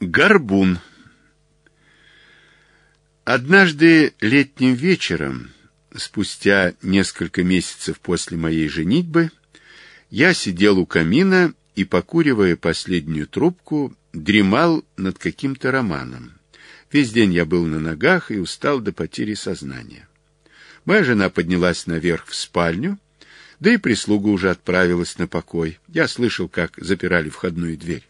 Горбун. Однажды летним вечером, спустя несколько месяцев после моей женитьбы, я сидел у камина и, покуривая последнюю трубку, дремал над каким-то романом. Весь день я был на ногах и устал до потери сознания. Моя жена поднялась наверх в спальню, да и прислуга уже отправилась на покой. Я слышал, как запирали входную дверь.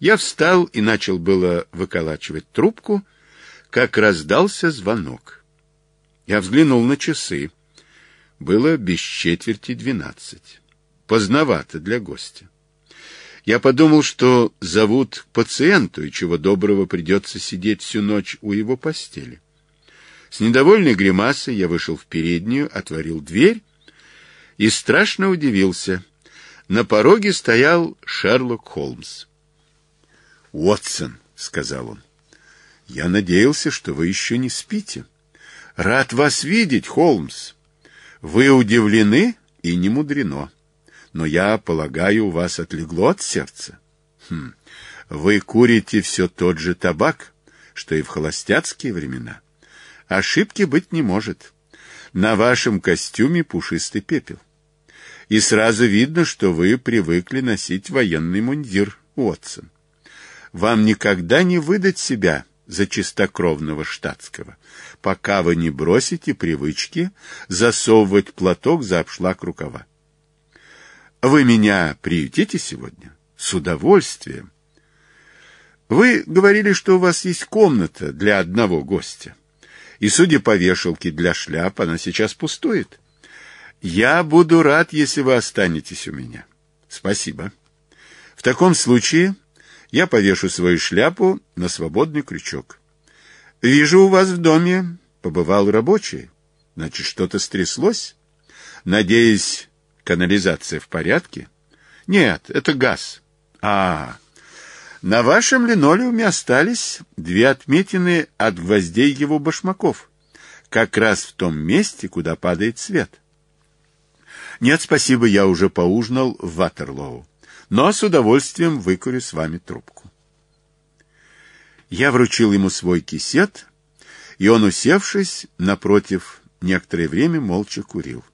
Я встал и начал было выколачивать трубку, как раздался звонок. Я взглянул на часы. Было без четверти двенадцать. Поздновато для гостя. Я подумал, что зовут к пациенту, и чего доброго придется сидеть всю ночь у его постели. С недовольной гримасой я вышел в переднюю, отворил дверь и страшно удивился. На пороге стоял Шерлок Холмс. Уотсон», — сказал он. «Я надеялся, что вы еще не спите. Рад вас видеть, Холмс. Вы удивлены и не мудрено. Но я полагаю, у вас отлегло от сердца. Хм. Вы курите все тот же табак, что и в холостяцкие времена. Ошибки быть не может. На вашем костюме пушистый пепел. И сразу видно, что вы привыкли носить военный мундир, Уотсон вам никогда не выдать себя за чистокровного штатского, пока вы не бросите привычки засовывать платок за обшлаг рукава. Вы меня приютите сегодня? С удовольствием. Вы говорили, что у вас есть комната для одного гостя. И, судя по вешалке для шляп, она сейчас пустует. Я буду рад, если вы останетесь у меня. Спасибо. В таком случае я повешу свою шляпу на свободный крючок. Вижу, у вас в доме побывал рабочий. Значит, что-то стряслось? Надеюсь, канализация в порядке? Нет, это газ. А, на вашем линолеуме остались две отметины от гвоздей его башмаков. Как раз в том месте, куда падает свет. Нет, спасибо, я уже поужинал в Ватерлоу но с удовольствием выкурю с вами трубку. Я вручил ему свой кисет, и он, усевшись, напротив, некоторое время молча курил.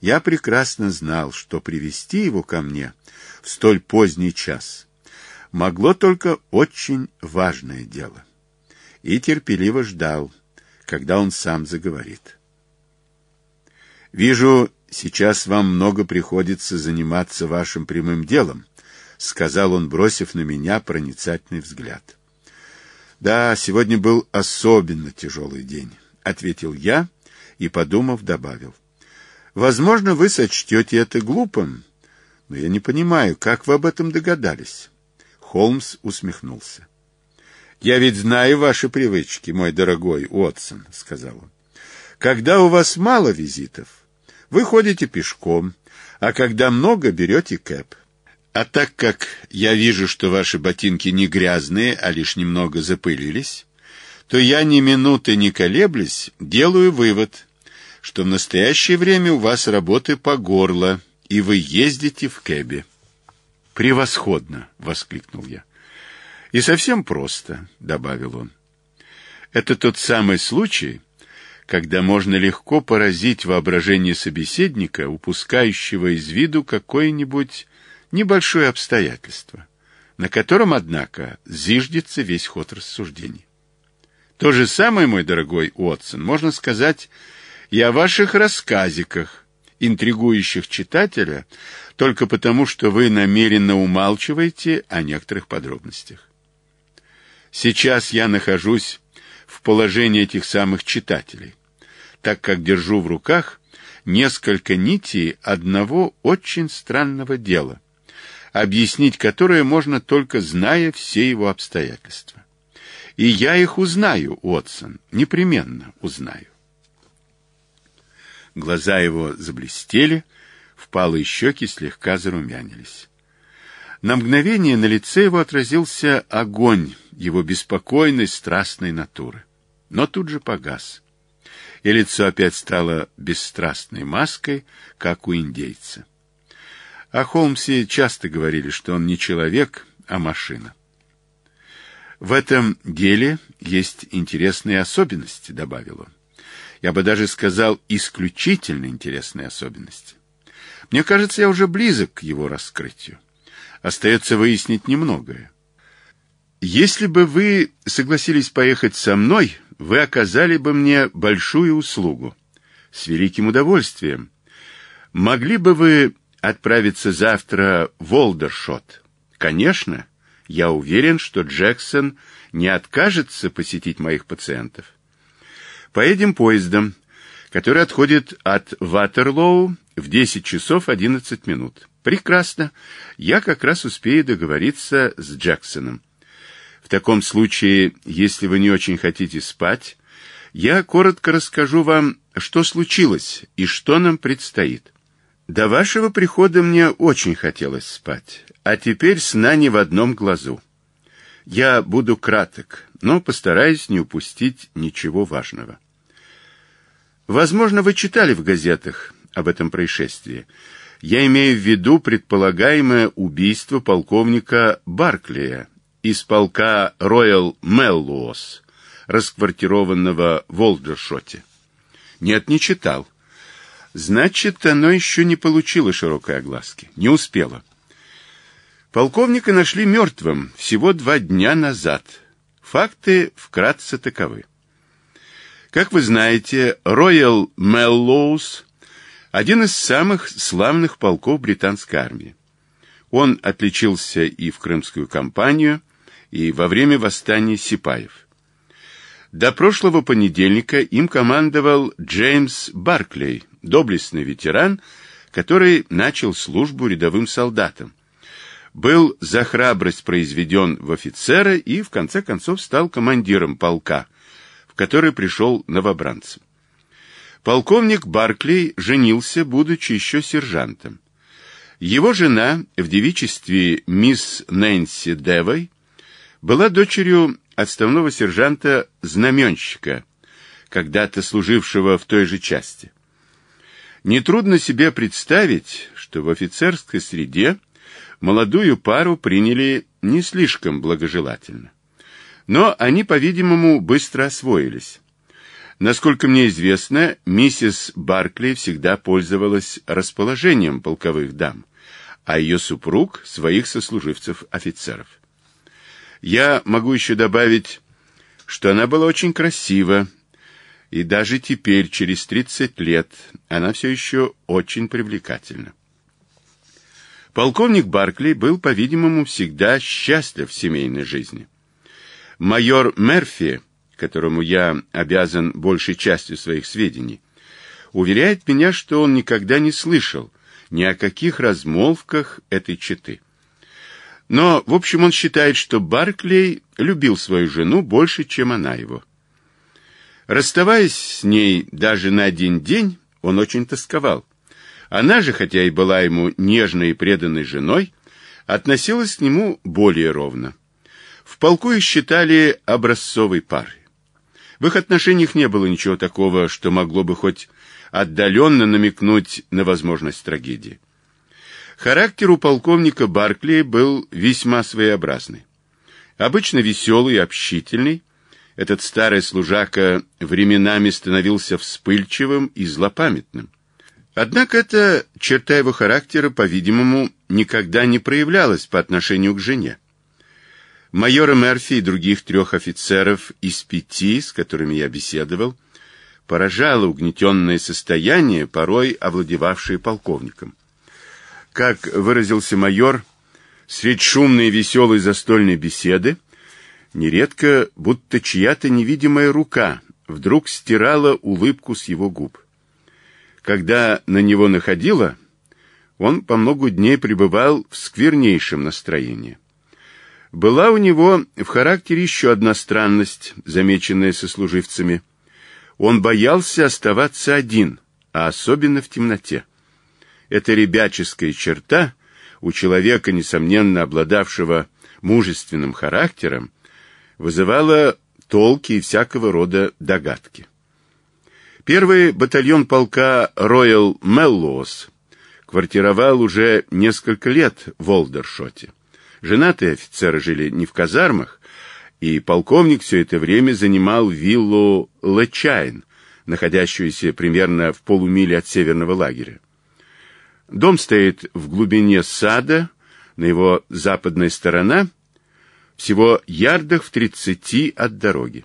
Я прекрасно знал, что привести его ко мне в столь поздний час могло только очень важное дело. И терпеливо ждал, когда он сам заговорит. «Вижу, сейчас вам много приходится заниматься вашим прямым делом», — сказал он, бросив на меня проницательный взгляд. «Да, сегодня был особенно тяжелый день», — ответил я и, подумав, добавил. «Возможно, вы сочтете это глупым, но я не понимаю, как вы об этом догадались?» Холмс усмехнулся. «Я ведь знаю ваши привычки, мой дорогой Уотсон», — сказал он. «Когда у вас мало визитов, вы ходите пешком, а когда много, берете кэп. А так как я вижу, что ваши ботинки не грязные, а лишь немного запылились, то я ни минуты не колеблясь делаю вывод, что в настоящее время у вас работы по горло, и вы ездите в кэбе. «Превосходно!» — воскликнул я. «И совсем просто», — добавил он. «Это тот самый случай, когда можно легко поразить воображение собеседника, упускающего из виду какое-нибудь небольшое обстоятельство, на котором, однако, зиждется весь ход рассуждений. То же самое, мой дорогой Уотсон, можно сказать и о ваших рассказиках, интригующих читателя, только потому, что вы намеренно умалчиваете о некоторых подробностях. Сейчас я нахожусь в положении этих самых читателей так как держу в руках несколько нитей одного очень странного дела, объяснить которое можно только зная все его обстоятельства. И я их узнаю, Отсон, непременно узнаю. Глаза его заблестели, впалые щеки слегка зарумянились. На мгновение на лице его отразился огонь его беспокойной, страстной натуры. Но тут же погас и лицо опять стало бесстрастной маской, как у индейца. О Холмсе часто говорили, что он не человек, а машина. В этом деле есть интересные особенности, добавил он. Я бы даже сказал, исключительно интересные особенности. Мне кажется, я уже близок к его раскрытию. Остается выяснить немногое. Если бы вы согласились поехать со мной, вы оказали бы мне большую услугу. С великим удовольствием. Могли бы вы отправиться завтра в Олдершот? Конечно. Я уверен, что Джексон не откажется посетить моих пациентов. Поедем поездом, который отходит от Ватерлоу в 10 часов 11 минут. Прекрасно. Я как раз успею договориться с Джексоном. В таком случае, если вы не очень хотите спать, я коротко расскажу вам, что случилось и что нам предстоит. До вашего прихода мне очень хотелось спать, а теперь сна не в одном глазу. Я буду краток, но постараюсь не упустить ничего важного. Возможно, вы читали в газетах об этом происшествии. Я имею в виду предполагаемое убийство полковника Барклия, из полка Royal Mellows, расквартированного в Олдершоте. Нет, не читал. Значит, оно еще не получило широкой огласки. Не успело. Полковника нашли мертвым всего два дня назад. Факты вкратце таковы. Как вы знаете, Royal Mellows – один из самых славных полков британской армии. Он отличился и в Крымскую кампанию, и во время восстания сипаев. До прошлого понедельника им командовал Джеймс Барклей, доблестный ветеран, который начал службу рядовым солдатом. Был за храбрость произведен в офицера и, в конце концов, стал командиром полка, в который пришел новобранцем. Полковник Барклей женился, будучи еще сержантом. Его жена в девичестве мисс Нэнси Девой была дочерью отставного сержанта Знаменщика, когда-то служившего в той же части. Нетрудно себе представить, что в офицерской среде молодую пару приняли не слишком благожелательно. Но они, по-видимому, быстро освоились. Насколько мне известно, миссис Баркли всегда пользовалась расположением полковых дам, а ее супруг – своих сослуживцев-офицеров. Я могу еще добавить, что она была очень красива, и даже теперь, через 30 лет, она все еще очень привлекательна. Полковник Баркли был, по-видимому, всегда счастлив в семейной жизни. Майор Мерфи, которому я обязан большей частью своих сведений, уверяет меня, что он никогда не слышал ни о каких размолвках этой четы. Но, в общем, он считает, что Барклей любил свою жену больше, чем она его. Расставаясь с ней даже на один день, он очень тосковал. Она же, хотя и была ему нежной и преданной женой, относилась к нему более ровно. В полку их считали образцовой парой. В их отношениях не было ничего такого, что могло бы хоть отдаленно намекнуть на возможность трагедии. Характер у полковника Баркли был весьма своеобразный. Обычно веселый и общительный, этот старый служака временами становился вспыльчивым и злопамятным. Однако эта черта его характера, по-видимому, никогда не проявлялась по отношению к жене. Майора Мерфи и других трех офицеров из пяти, с которыми я беседовал, поражало угнетенное состояние, порой овладевавшее полковником как выразился майор, средь шумной веселой застольной беседы, нередко будто чья-то невидимая рука вдруг стирала улыбку с его губ. Когда на него находила, он по много дней пребывал в сквернейшем настроении. Была у него в характере еще одна странность, замеченная сослуживцами. Он боялся оставаться один, а особенно в темноте эта ребяческая черта у человека, несомненно обладавшего мужественным характером, вызывала толки и всякого рода догадки. Первый батальон полка Royal Mellows квартировал уже несколько лет в Олдершоте. Женатые офицеры жили не в казармах, и полковник все это время занимал виллу Лечайн, находящуюся примерно в полумиле от северного лагеря. Дом стоит в глубине сада, на его западной стороне, всего ярдах в тридцати от дороги.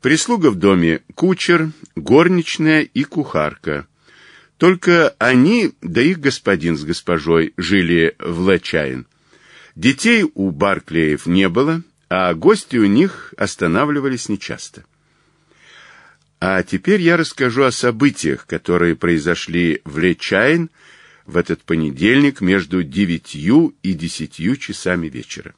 Прислуга в доме – кучер, горничная и кухарка. Только они, да их господин с госпожой, жили в Лачаин. Детей у Барклеев не было, а гости у них останавливались нечасто. А теперь я расскажу о событиях, которые произошли в Лечайн – в этот понедельник между девятью и десятью часами вечера.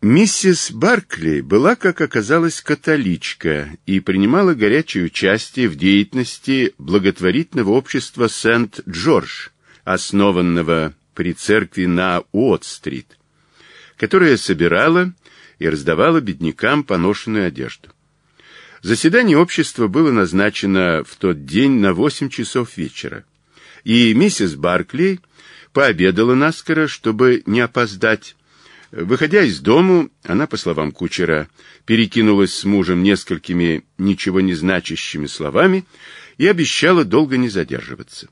Миссис Баркли была, как оказалось, католичка и принимала горячее участие в деятельности благотворительного общества Сент-Джордж, основанного при церкви на Уотт-стрит, которое собирало и раздавало беднякам поношенную одежду. Заседание общества было назначено в тот день на восемь часов вечера и миссис Баркли пообедала наскоро, чтобы не опоздать. Выходя из дому, она, по словам кучера, перекинулась с мужем несколькими ничего не значащими словами и обещала долго не задерживаться.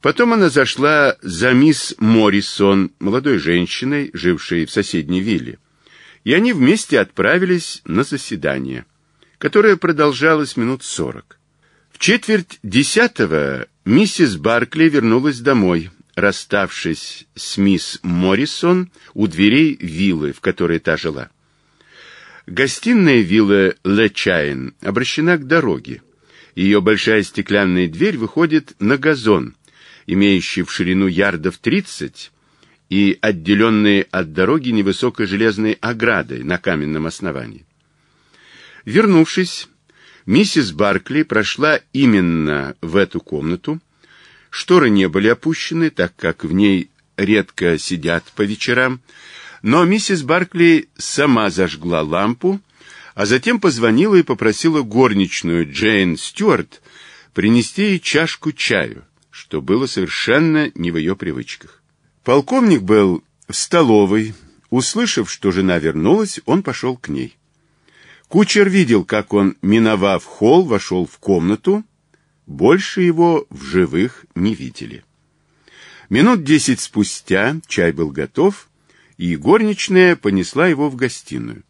Потом она зашла за мисс Моррисон, молодой женщиной, жившей в соседней вилле, и они вместе отправились на заседание, которое продолжалось минут сорок. В четверть десятого Миссис Баркли вернулась домой, расставшись с мисс Моррисон у дверей виллы, в которой та жила. Гостиная виллы Лечайн обращена к дороге. Ее большая стеклянная дверь выходит на газон, имеющий в ширину ярдов 30 и отделенный от дороги невысокой железной оградой на каменном основании. Вернувшись, Миссис Баркли прошла именно в эту комнату. Шторы не были опущены, так как в ней редко сидят по вечерам. Но миссис Баркли сама зажгла лампу, а затем позвонила и попросила горничную Джейн Стюарт принести ей чашку чаю, что было совершенно не в ее привычках. Полковник был в столовой. Услышав, что жена вернулась, он пошел к ней. Кучер видел, как он, миновав холл, вошел в комнату. Больше его в живых не видели. Минут десять спустя чай был готов, и горничная понесла его в гостиную.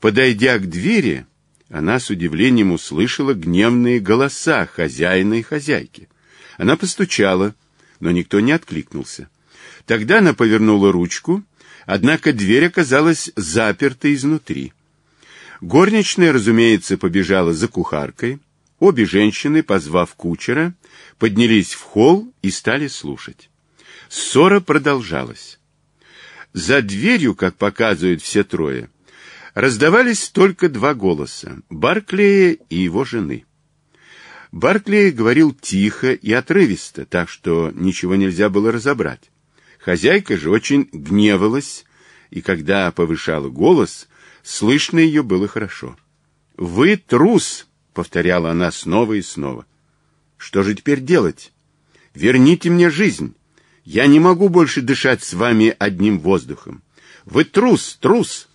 Подойдя к двери, она с удивлением услышала гневные голоса хозяина и хозяйки. Она постучала, но никто не откликнулся. Тогда она повернула ручку, однако дверь оказалась заперта изнутри. Горничная, разумеется, побежала за кухаркой. Обе женщины, позвав кучера, поднялись в холл и стали слушать. Ссора продолжалась. За дверью, как показывают все трое, раздавались только два голоса — Барклея и его жены. Барклей говорил тихо и отрывисто, так что ничего нельзя было разобрать. Хозяйка же очень гневалась, и когда повышала голос — Слышно ее было хорошо. «Вы трус!» — повторяла она снова и снова. «Что же теперь делать? Верните мне жизнь! Я не могу больше дышать с вами одним воздухом! Вы трус! Трус!»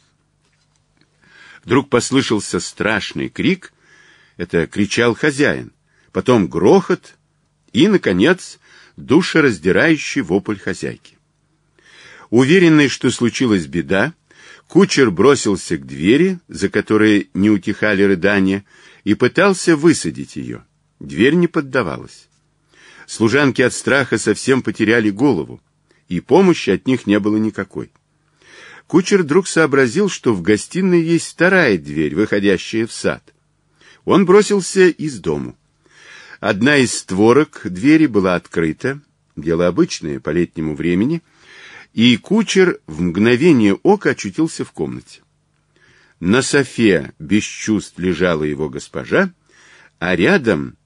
Вдруг послышался страшный крик. Это кричал хозяин. Потом грохот и, наконец, душераздирающий вопль хозяйки. Уверенный, что случилась беда, Кучер бросился к двери, за которой не утихали рыдания, и пытался высадить ее. Дверь не поддавалась. Служанки от страха совсем потеряли голову, и помощи от них не было никакой. Кучер вдруг сообразил, что в гостиной есть вторая дверь, выходящая в сад. Он бросился из дому. Одна из створок двери была открыта, дело обычное по летнему времени, и кучер в мгновение ока очутился в комнате. На софе без чувств лежала его госпожа, а рядом,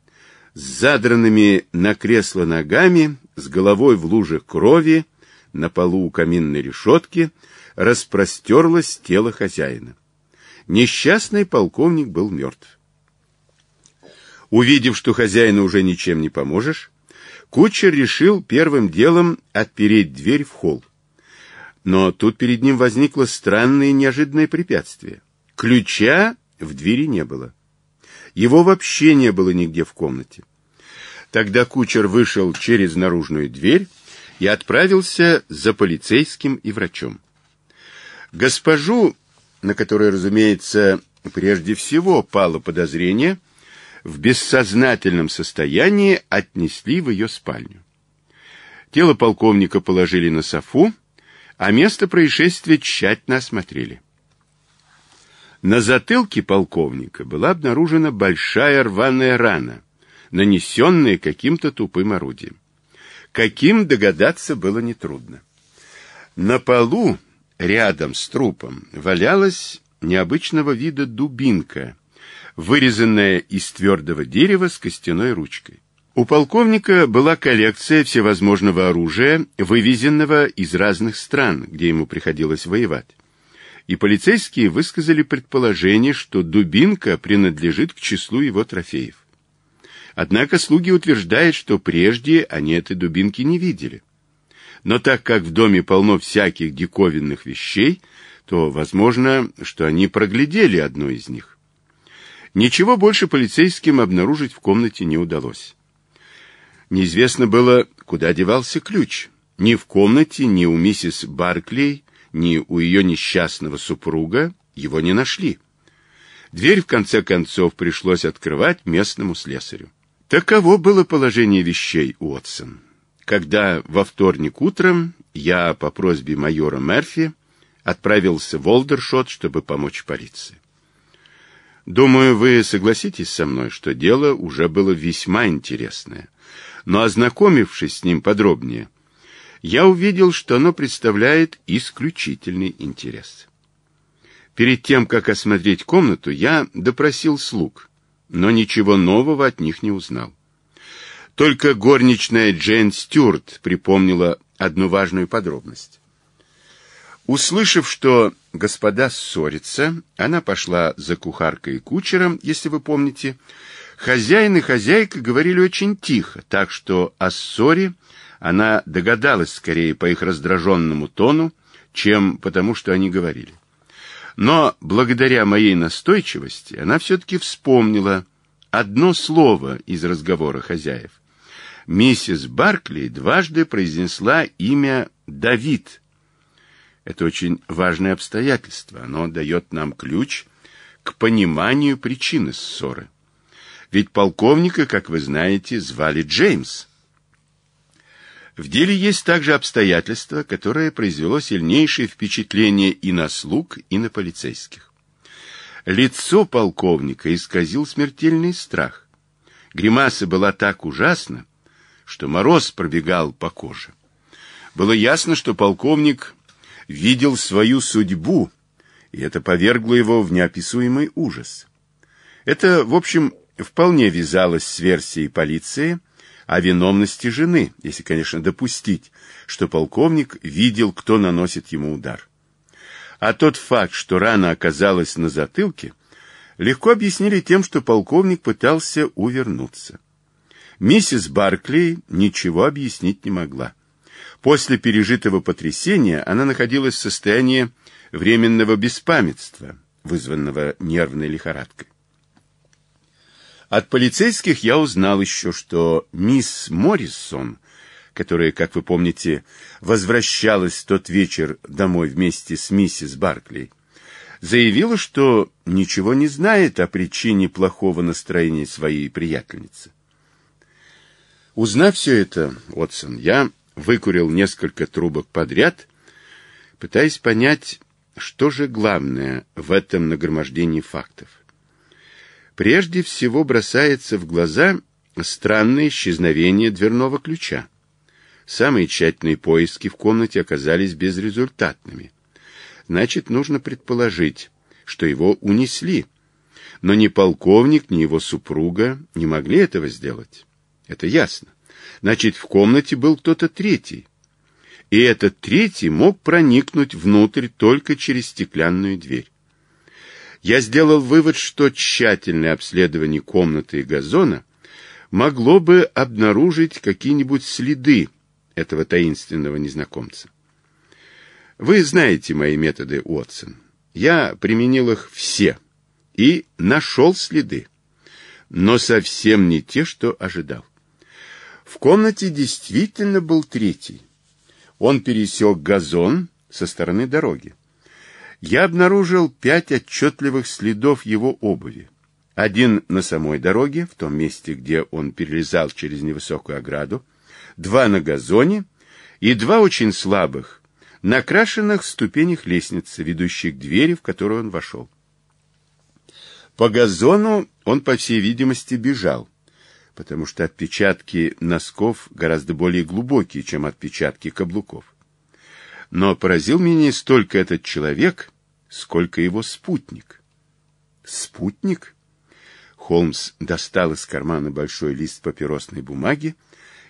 с задранными на кресло ногами, с головой в луже крови, на полу у каминной решетки, распростерлось тело хозяина. Несчастный полковник был мертв. Увидев, что хозяина уже ничем не поможешь, кучер решил первым делом отпереть дверь в холл. Но тут перед ним возникло странное и неожиданное препятствие. Ключа в двери не было. Его вообще не было нигде в комнате. Тогда кучер вышел через наружную дверь и отправился за полицейским и врачом. Госпожу, на которой, разумеется, прежде всего пало подозрение, в бессознательном состоянии отнесли в ее спальню. Тело полковника положили на софу, а место происшествия тщательно осмотрели. На затылке полковника была обнаружена большая рваная рана, нанесенная каким-то тупым орудием. Каким догадаться было нетрудно. На полу, рядом с трупом, валялась необычного вида дубинка, вырезанная из твердого дерева с костяной ручкой. У полковника была коллекция всевозможного оружия, вывезенного из разных стран, где ему приходилось воевать. И полицейские высказали предположение, что дубинка принадлежит к числу его трофеев. Однако слуги утверждают, что прежде они этой дубинки не видели. Но так как в доме полно всяких диковинных вещей, то возможно, что они проглядели одну из них. Ничего больше полицейским обнаружить в комнате не удалось. Неизвестно было, куда девался ключ. Ни в комнате, ни у миссис Барклей, ни у ее несчастного супруга его не нашли. Дверь, в конце концов, пришлось открывать местному слесарю. Таково было положение вещей, Уотсон. Когда во вторник утром я по просьбе майора Мерфи отправился в Олдершот, чтобы помочь полиции. Думаю, вы согласитесь со мной, что дело уже было весьма интересное но ознакомившись с ним подробнее, я увидел, что оно представляет исключительный интерес. Перед тем, как осмотреть комнату, я допросил слуг, но ничего нового от них не узнал. Только горничная Джейн Стюарт припомнила одну важную подробность. Услышав, что господа ссорятся, она пошла за кухаркой и кучером, если вы помните, Хозяин и хозяйка говорили очень тихо, так что о ссоре она догадалась скорее по их раздраженному тону, чем потому, что они говорили. Но благодаря моей настойчивости она все-таки вспомнила одно слово из разговора хозяев. Миссис Баркли дважды произнесла имя «Давид». Это очень важное обстоятельство. Оно дает нам ключ к пониманию причины ссоры ведь полковника, как вы знаете, звали Джеймс. В деле есть также обстоятельство, которое произвело сильнейшее впечатление и на слуг, и на полицейских. Лицо полковника исказил смертельный страх. Гримаса была так ужасна, что мороз пробегал по коже. Было ясно, что полковник видел свою судьбу, и это повергло его в неописуемый ужас. Это, в общем, вполне вязалось с версией полиции о виновности жены, если, конечно, допустить, что полковник видел, кто наносит ему удар. А тот факт, что рана оказалась на затылке, легко объяснили тем, что полковник пытался увернуться. Миссис Баркли ничего объяснить не могла. После пережитого потрясения она находилась в состоянии временного беспамятства, вызванного нервной лихорадкой. От полицейских я узнал еще, что мисс Моррисон, которая, как вы помните, возвращалась тот вечер домой вместе с миссис Баркли, заявила, что ничего не знает о причине плохого настроения своей приятельницы. Узнав все это, Отсон, я выкурил несколько трубок подряд, пытаясь понять, что же главное в этом нагромождении фактов. Прежде всего бросается в глаза странное исчезновение дверного ключа. Самые тщательные поиски в комнате оказались безрезультатными. Значит, нужно предположить, что его унесли. Но ни полковник, ни его супруга не могли этого сделать. Это ясно. Значит, в комнате был кто-то третий. И этот третий мог проникнуть внутрь только через стеклянную дверь я сделал вывод, что тщательное обследование комнаты и газона могло бы обнаружить какие-нибудь следы этого таинственного незнакомца. Вы знаете мои методы, Уотсон. Я применил их все и нашел следы, но совсем не те, что ожидал. В комнате действительно был третий. Он пересек газон со стороны дороги я обнаружил пять отчетливых следов его обуви. Один на самой дороге, в том месте, где он перелезал через невысокую ограду, два на газоне и два очень слабых, накрашенных в ступенях лестницы, ведущей к двери, в которую он вошел. По газону он, по всей видимости, бежал, потому что отпечатки носков гораздо более глубокие, чем отпечатки каблуков. Но поразил меня не столько этот человек, сколько его спутник. Спутник? Холмс достал из кармана большой лист папиросной бумаги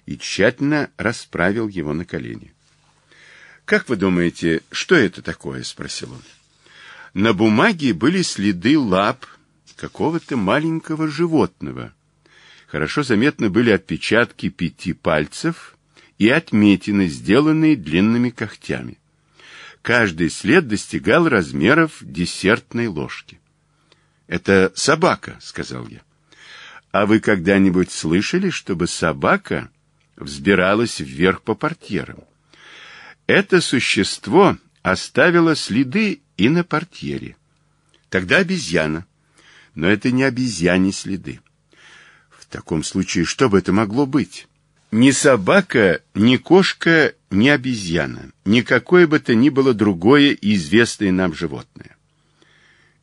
и тщательно расправил его на колени. «Как вы думаете, что это такое?» — спросил он. На бумаге были следы лап какого-то маленького животного. Хорошо заметны были отпечатки пяти пальцев — и отметины, сделанные длинными когтями. Каждый след достигал размеров десертной ложки. «Это собака», — сказал я. «А вы когда-нибудь слышали, чтобы собака взбиралась вверх по портьерам?» Это существо оставило следы и на портьере. Тогда обезьяна. Но это не обезьяне следы. В таком случае что бы это могло быть? Ни собака, ни кошка, ни обезьяна, ни какое бы то ни было другое известное нам животное.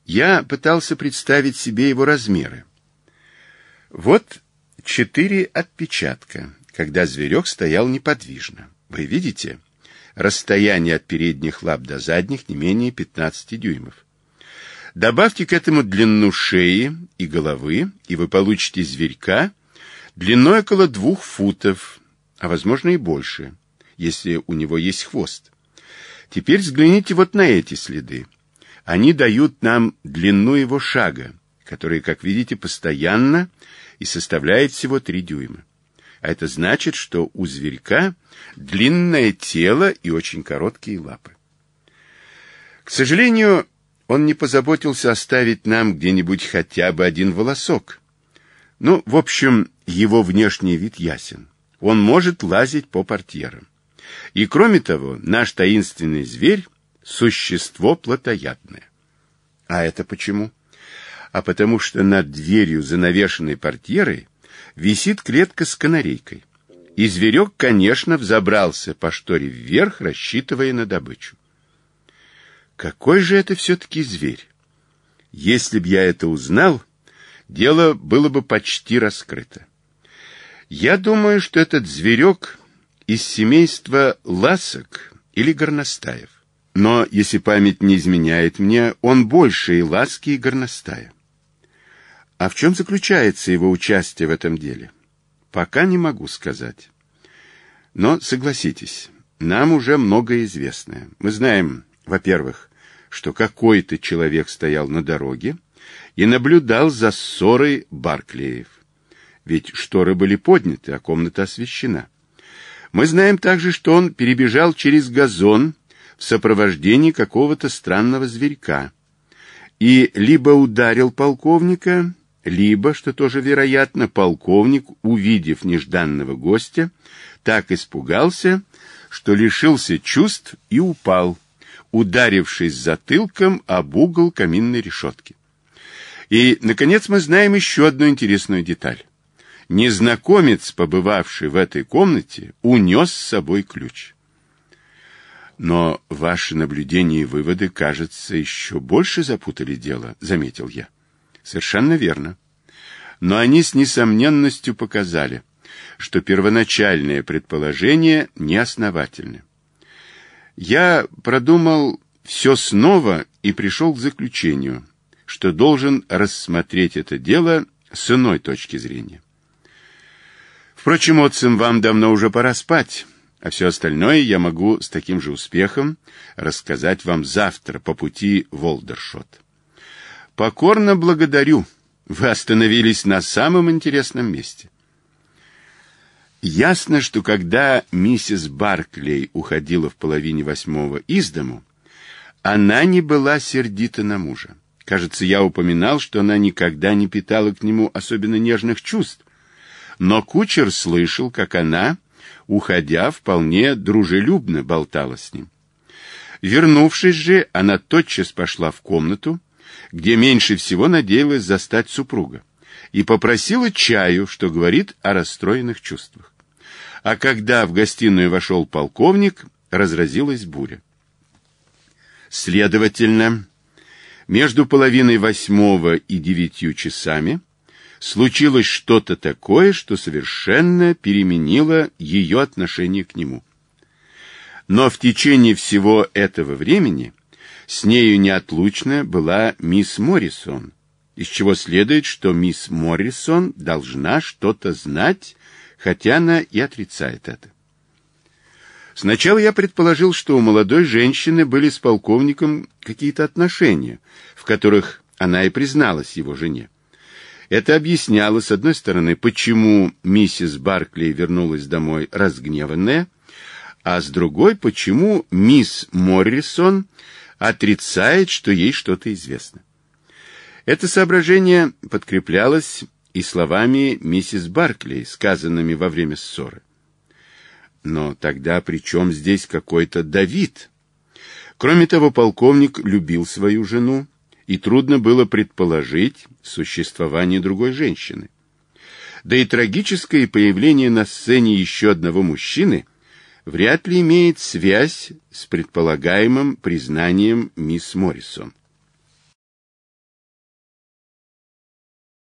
Я пытался представить себе его размеры. Вот четыре отпечатка, когда зверек стоял неподвижно. Вы видите? Расстояние от передних лап до задних не менее 15 дюймов. Добавьте к этому длину шеи и головы, и вы получите зверька – длиной около двух футов, а, возможно, и больше, если у него есть хвост. Теперь взгляните вот на эти следы. Они дают нам длину его шага, который, как видите, постоянно и составляет всего три дюйма. А это значит, что у зверька длинное тело и очень короткие лапы. К сожалению, он не позаботился оставить нам где-нибудь хотя бы один волосок, ну, в общем, его внешний вид ясен. Он может лазить по портьерам. И кроме того, наш таинственный зверь – существо плотоядное. А это почему? А потому что над дверью, занавешенной портьерой, висит клетка с канарейкой. И зверек, конечно, взобрался по шторе вверх, рассчитывая на добычу. Какой же это все-таки зверь? Если б я это узнал – дело было бы почти раскрыто. Я думаю, что этот зверек из семейства ласок или горностаев. Но, если память не изменяет мне, он больше и ласки, и горностая. А в чем заключается его участие в этом деле? Пока не могу сказать. Но согласитесь, нам уже многое известное. Мы знаем, во-первых, что какой-то человек стоял на дороге, и наблюдал за ссорой Барклеев. Ведь шторы были подняты, а комната освещена. Мы знаем также, что он перебежал через газон в сопровождении какого-то странного зверька и либо ударил полковника, либо, что тоже вероятно, полковник, увидев нежданного гостя, так испугался, что лишился чувств и упал, ударившись затылком об угол каминной решетки. И, наконец, мы знаем еще одну интересную деталь. Незнакомец, побывавший в этой комнате, унес с собой ключ. Но ваши наблюдения и выводы, кажется, еще больше запутали дело, заметил я. Совершенно верно. Но они с несомненностью показали, что первоначальное предположение неосновательно. Я продумал все снова и пришел к заключению, что должен рассмотреть это дело с иной точки зрения. Впрочем, отцем вам давно уже пора спать, а все остальное я могу с таким же успехом рассказать вам завтра по пути в Олдершот. Покорно благодарю. Вы остановились на самом интересном месте. Ясно, что когда миссис Барклей уходила в половине восьмого из дому, она не была сердита на мужа. Кажется, я упоминал, что она никогда не питала к нему особенно нежных чувств. Но кучер слышал, как она, уходя, вполне дружелюбно болтала с ним. Вернувшись же, она тотчас пошла в комнату, где меньше всего надеялась застать супруга, и попросила чаю, что говорит о расстроенных чувствах. А когда в гостиную вошел полковник, разразилась буря. Следовательно, между половиной восьмого и девятью часами случилось что-то такое, что совершенно переменило ее отношение к нему. Но в течение всего этого времени с нею неотлучно была мисс Моррисон, из чего следует, что мисс Моррисон должна что-то знать, хотя она и отрицает это. Сначала я предположил, что у молодой женщины были с полковником какие-то отношения, в которых она и призналась его жене. Это объясняло, с одной стороны, почему миссис Баркли вернулась домой разгневанная, а с другой, почему мисс Моррисон отрицает, что ей что-то известно. Это соображение подкреплялось и словами миссис Баркли, сказанными во время ссоры. Но тогда при чем здесь какой-то Давид? Кроме того, полковник любил свою жену, и трудно было предположить существование другой женщины. Да и трагическое появление на сцене еще одного мужчины вряд ли имеет связь с предполагаемым признанием мисс Моррисон.